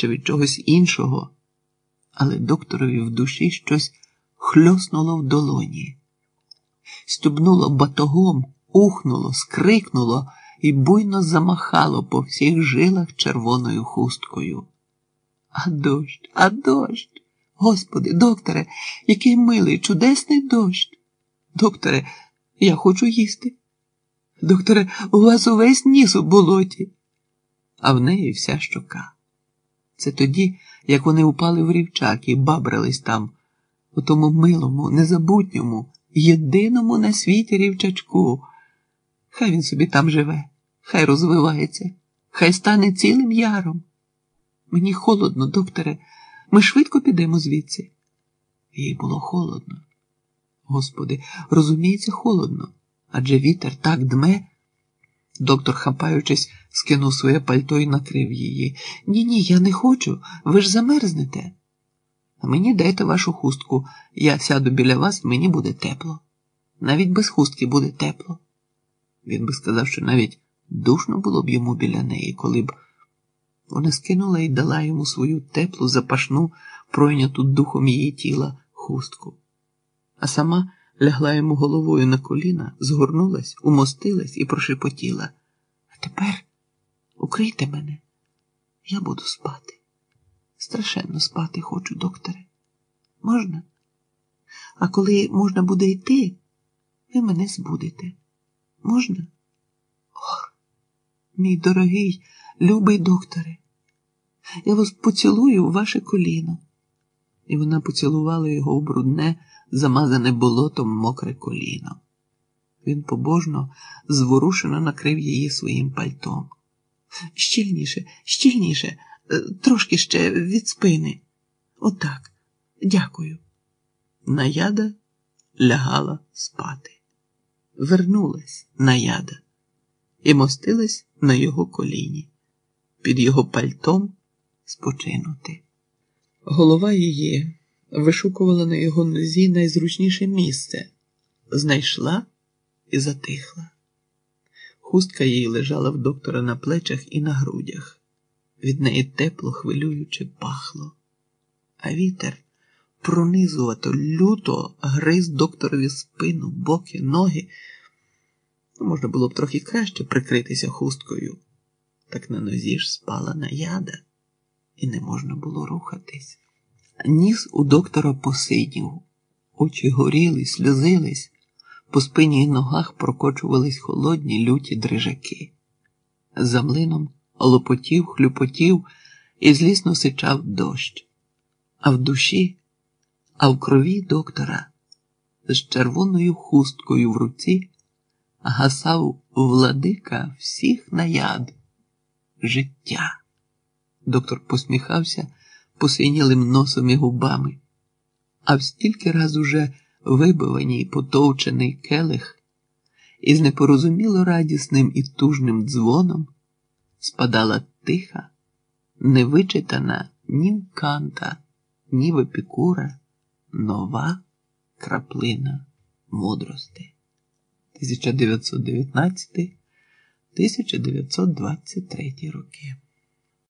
чи від чогось іншого, але докторові в душі щось хльоснуло в долоні, стюбнуло батогом, ухнуло, скрикнуло і буйно замахало по всіх жилах червоною хусткою. А дощ, а дощ. Господи, докторе, який милий, чудесний дощ. Докторе, я хочу їсти. Докторе, у вас увесь ніс у болоті, а в неї вся щока. Це тоді, як вони упали в рівчак і бабрались там, у тому милому, незабутньому, єдиному на світі рівчачку. Хай він собі там живе, хай розвивається, хай стане цілим яром. Мені холодно, докторе, ми швидко підемо звідси. Їй було холодно. Господи, розуміється, холодно, адже вітер так дме. Доктор, хапаючись, скинув своє пальто і накрив її. Ні, ні, я не хочу, ви ж замерзнете. Мені дайте вашу хустку. Я сяду біля вас, мені буде тепло. Навіть без хустки буде тепло. Він би сказав, що навіть душно було б йому біля неї, коли б вона скинула і дала йому свою теплу, запашну, пройняту духом її тіла хустку, а сама лягла йому головою на коліна, згорнулась, умостилась і прошепотіла. А тепер укрийте мене, я буду спати. Страшенно спати хочу, докторе. Можна? А коли можна буде йти, ви мене збудете. Можна? Ох, мій дорогий, любий докторе, я вас поцілую у ваше коліно. І вона поцілувала його у брудне, замазане болотом мокре коліно. Він побожно, зворушено накрив її своїм пальтом. Щільніше, щільніше, е, трошки ще від спини. Отак. Дякую. Наяда лягала спати. Вернулась наяда і мостилась на його коліні, під його пальтом спочинути. Голова її вишукувала на його нозі найзручніше місце, знайшла і затихла. Хустка її лежала в доктора на плечах і на грудях. Від неї тепло, хвилююче пахло, а вітер пронизувато, люто гриз докторові спину, боки, ноги. Можна було б трохи краще прикритися хусткою, так на нозі ж спала наяда, і не можна було рухатись. Ніс у доктора посидів, очі горіли, сльозились, по спині й ногах прокочувались холодні люті дрижаки. За млином лопотів, хлюпотів і злісно сичав дощ, а в душі, а в крові доктора з червоною хусткою в руці гасав владика всіх наяд життя. Доктор посміхався посинілим носом і губами, а в стільки раз уже вибиваний потовчений келих із непорозуміло радісним і тужним дзвоном спадала тиха, невичитана ні в канта, ні в епікура, нова краплина мудрости. 1919 1923 роки.